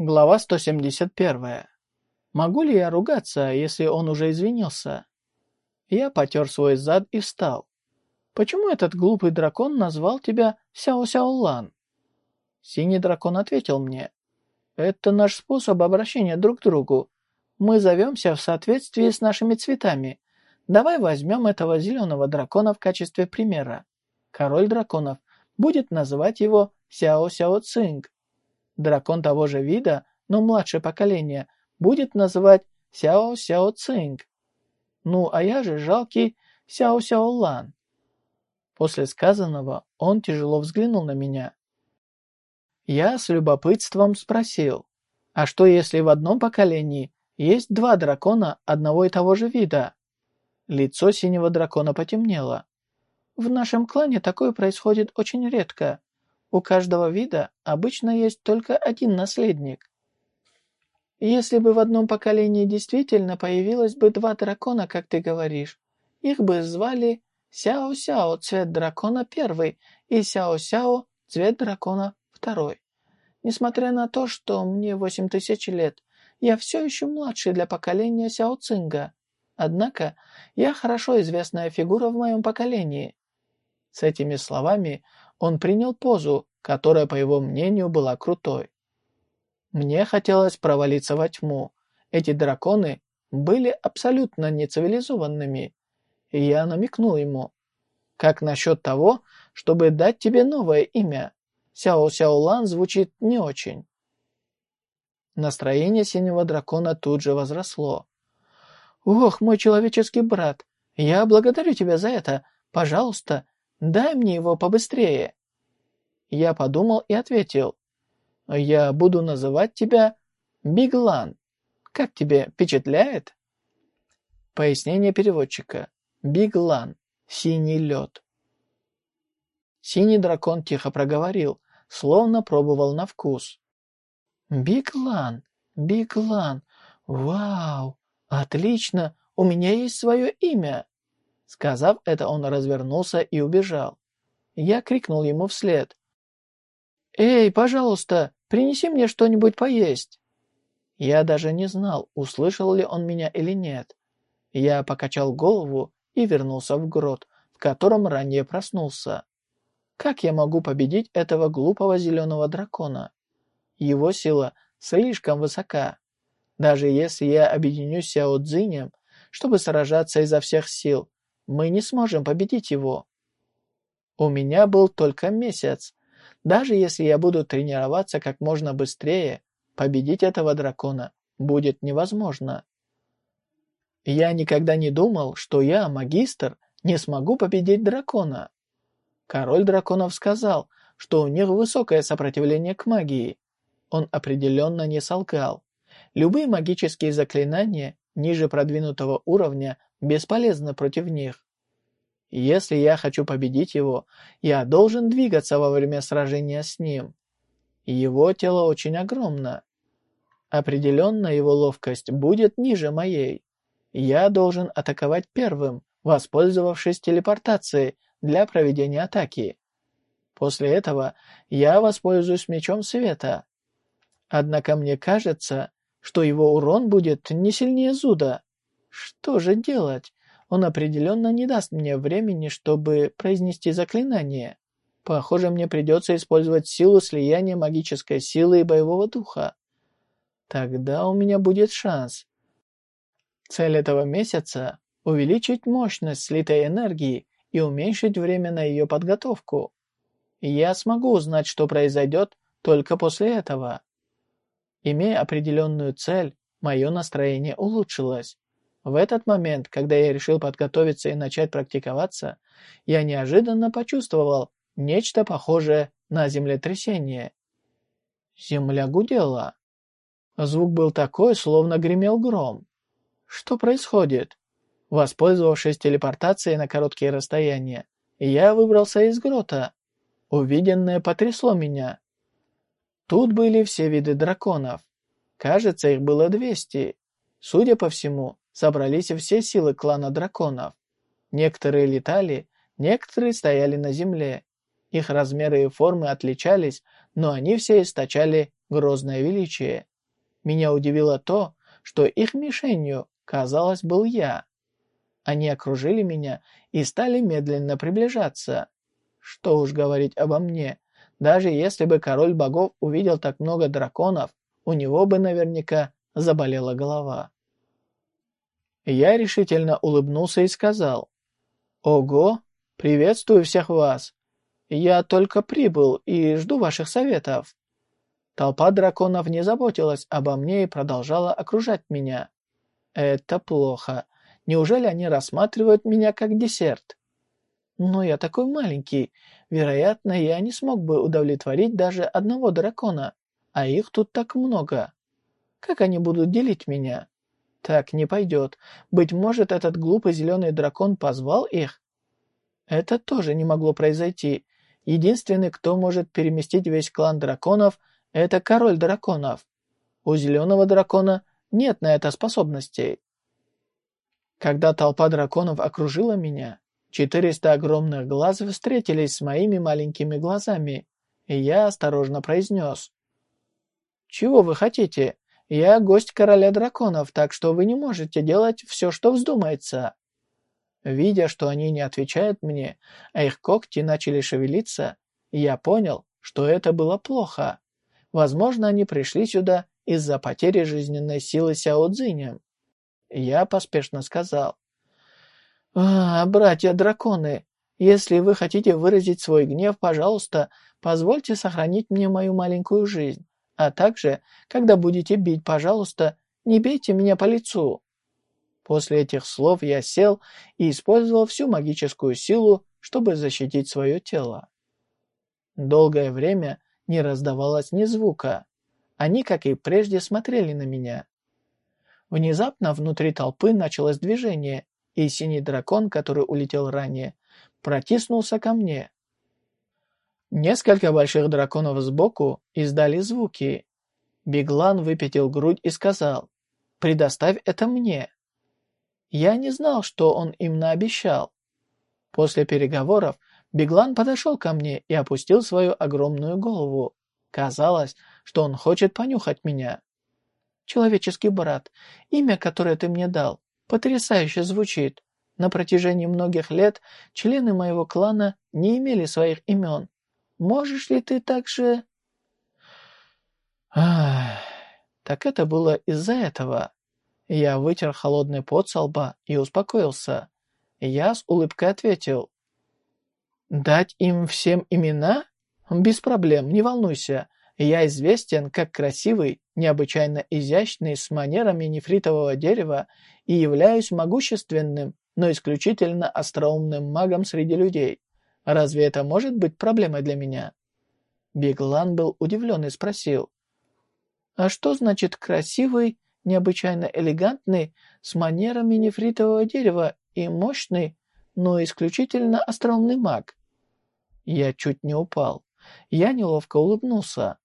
Глава 171. Могу ли я ругаться, если он уже извинился? Я потер свой зад и встал. Почему этот глупый дракон назвал тебя Сяо-Сяо-Лан? Синий дракон ответил мне. Это наш способ обращения друг к другу. Мы зовемся в соответствии с нашими цветами. Давай возьмем этого зеленого дракона в качестве примера. Король драконов будет называть его Сяо-Сяо-Цинг. Дракон того же вида, но младшее поколение, будет называть Сяо Сяо Цинг. Ну, а я же жалкий Сяо Сяо Лан. После сказанного он тяжело взглянул на меня. Я с любопытством спросил, а что если в одном поколении есть два дракона одного и того же вида? Лицо синего дракона потемнело. В нашем клане такое происходит очень редко. У каждого вида обычно есть только один наследник. Если бы в одном поколении действительно появилось бы два дракона, как ты говоришь, их бы звали Сяо-Сяо, цвет дракона первый, и Сяо-Сяо, цвет дракона второй. Несмотря на то, что мне восемь тысяч лет, я все еще младший для поколения Сяо Цинга. Однако, я хорошо известная фигура в моем поколении. С этими словами он принял позу, которая, по его мнению, была крутой. Мне хотелось провалиться во тьму. Эти драконы были абсолютно нецивилизованными. И я намекнул ему. Как насчет того, чтобы дать тебе новое имя? Сяо Сяо Лан звучит не очень. Настроение синего дракона тут же возросло. «Ох, мой человеческий брат, я благодарю тебя за это. Пожалуйста, Дай мне его побыстрее. Я подумал и ответил. Я буду называть тебя Биглан. Как тебе впечатляет? Пояснение переводчика. Биглан. Синий лед. Синий дракон тихо проговорил, словно пробовал на вкус. «Биглан! Биглан! Вау! Отлично! У меня есть свое имя!» Сказав это, он развернулся и убежал. Я крикнул ему вслед. «Эй, пожалуйста, принеси мне что-нибудь поесть!» Я даже не знал, услышал ли он меня или нет. Я покачал голову и вернулся в грот, в котором ранее проснулся. Как я могу победить этого глупого зеленого дракона? Его сила слишком высока. Даже если я объединюсь с Сяо Цзинем, чтобы сражаться изо всех сил, мы не сможем победить его. У меня был только месяц. Даже если я буду тренироваться как можно быстрее, победить этого дракона будет невозможно. Я никогда не думал, что я, магистр, не смогу победить дракона. Король драконов сказал, что у них высокое сопротивление к магии. Он определенно не солгал. Любые магические заклинания ниже продвинутого уровня бесполезны против них. Если я хочу победить его, я должен двигаться во время сражения с ним. Его тело очень огромно. Определенно его ловкость будет ниже моей. Я должен атаковать первым, воспользовавшись телепортацией для проведения атаки. После этого я воспользуюсь мечом света. Однако мне кажется, что его урон будет не сильнее зуда. Что же делать? Он определенно не даст мне времени, чтобы произнести заклинание. Похоже, мне придется использовать силу слияния магической силы и боевого духа. Тогда у меня будет шанс. Цель этого месяца – увеличить мощность слитой энергии и уменьшить время на ее подготовку. я смогу узнать, что произойдет только после этого. Имея определенную цель, мое настроение улучшилось. В этот момент, когда я решил подготовиться и начать практиковаться, я неожиданно почувствовал нечто похожее на землетрясение. Земля гудела. Звук был такой, словно гремел гром. Что происходит? Воспользовавшись телепортацией на короткие расстояния, я выбрался из грота. Увиденное потрясло меня. Тут были все виды драконов. Кажется, их было двести. Судя по всему, собрались все силы клана драконов. Некоторые летали, некоторые стояли на земле. Их размеры и формы отличались, но они все источали грозное величие. Меня удивило то, что их мишенью, казалось, был я. Они окружили меня и стали медленно приближаться. Что уж говорить обо мне, даже если бы король богов увидел так много драконов, у него бы наверняка заболела голова. Я решительно улыбнулся и сказал, «Ого, приветствую всех вас. Я только прибыл и жду ваших советов». Толпа драконов не заботилась обо мне и продолжала окружать меня. Это плохо. Неужели они рассматривают меня как десерт? Но я такой маленький. Вероятно, я не смог бы удовлетворить даже одного дракона, а их тут так много. Как они будут делить меня? Так не пойдет. Быть может, этот глупый зеленый дракон позвал их? Это тоже не могло произойти. Единственный, кто может переместить весь клан драконов, это король драконов. У зеленого дракона нет на это способностей. Когда толпа драконов окружила меня, 400 огромных глаз встретились с моими маленькими глазами, и я осторожно произнес. «Чего вы хотите? Я гость короля драконов, так что вы не можете делать все, что вздумается». Видя, что они не отвечают мне, а их когти начали шевелиться, я понял, что это было плохо. Возможно, они пришли сюда из-за потери жизненной силы Сяо Цзиня. Я поспешно сказал. «А, братья-драконы, если вы хотите выразить свой гнев, пожалуйста, позвольте сохранить мне мою маленькую жизнь. А также, когда будете бить, пожалуйста, не бейте меня по лицу». После этих слов я сел и использовал всю магическую силу, чтобы защитить свое тело. Долгое время не раздавалось ни звука. Они, как и прежде, смотрели на меня. Внезапно внутри толпы началось движение, и синий дракон, который улетел ранее, протиснулся ко мне. Несколько больших драконов сбоку издали звуки. Беглан выпятил грудь и сказал, «Предоставь это мне». Я не знал, что он им наобещал. После переговоров Беглан подошел ко мне и опустил свою огромную голову. Казалось, что он хочет понюхать меня. «Человеческий брат, имя, которое ты мне дал, потрясающе звучит. На протяжении многих лет члены моего клана не имели своих имен. Можешь ли ты также...» Ах, так это было из-за этого. Я вытер холодный пот со лба и успокоился. Я с улыбкой ответил. «Дать им всем имена? Без проблем, не волнуйся. Я известен как красивый, необычайно изящный, с манерами нефритового дерева и являюсь могущественным, но исключительно остроумным магом среди людей. Разве это может быть проблемой для меня?» Биглан был удивлен и спросил. «А что значит красивый, необычайно элегантный, с манерами нефритового дерева и мощный, но исключительно остроумный маг?» Я чуть не упал. Я неловко улыбнулся.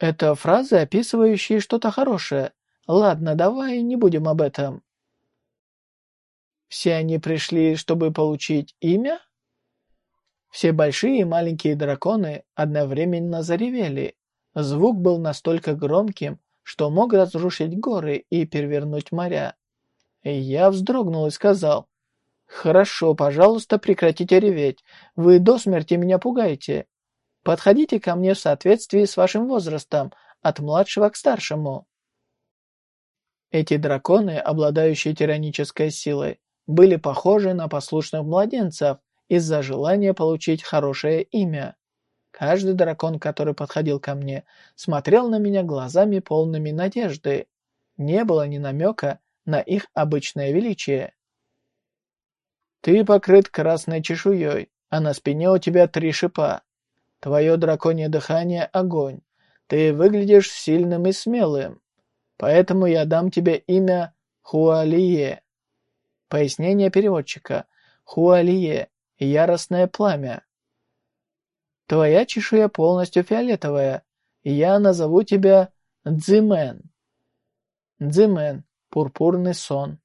Это фразы, описывающие что-то хорошее. Ладно, давай не будем об этом. Все они пришли, чтобы получить имя? Все большие и маленькие драконы одновременно заревели. Звук был настолько громким, что мог разрушить горы и перевернуть моря. Я вздрогнул и сказал, «Хорошо, пожалуйста, прекратите реветь. Вы до смерти меня пугаете. Подходите ко мне в соответствии с вашим возрастом, от младшего к старшему». Эти драконы, обладающие тиранической силой, были похожи на послушных младенцев из-за желания получить хорошее имя. Каждый дракон, который подходил ко мне, смотрел на меня глазами полными надежды. Не было ни намека на их обычное величие. «Ты покрыт красной чешуей, а на спине у тебя три шипа. Твое драконье дыхание — огонь. Ты выглядишь сильным и смелым. Поэтому я дам тебе имя Хуалие. Пояснение переводчика. Хуалие — яростное пламя. Твоя чешуя полностью фиолетовая, и я назову тебя Дзимен. Дзимен — пурпурный сон.